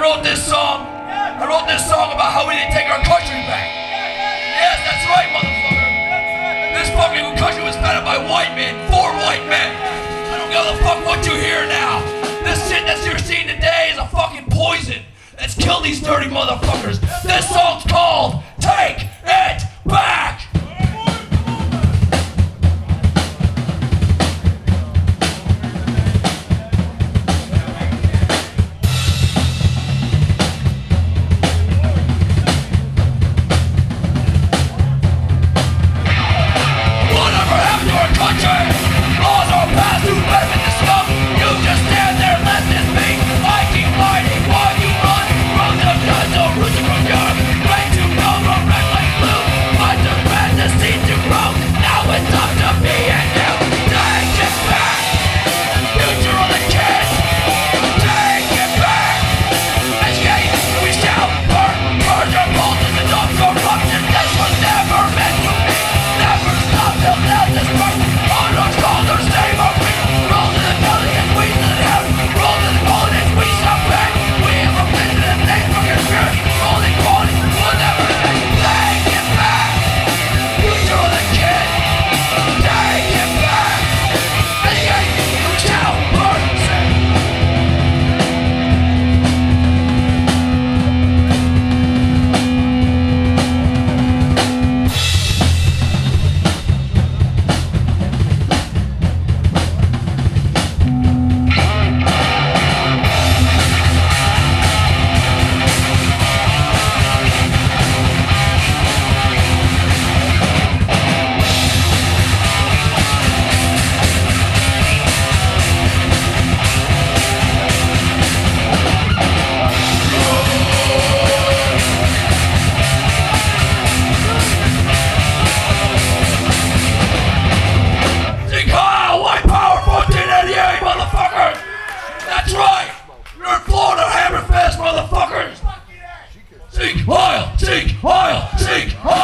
I wrote this song. I wrote this song about how we need to take our country back. Yes, that's right, motherfucker. This fucking country was founded by white men, for white men. I don't give a fuck what you hear now. This shit that you're seeing today is a fucking poison. Let's kill these dirty motherfuckers. oh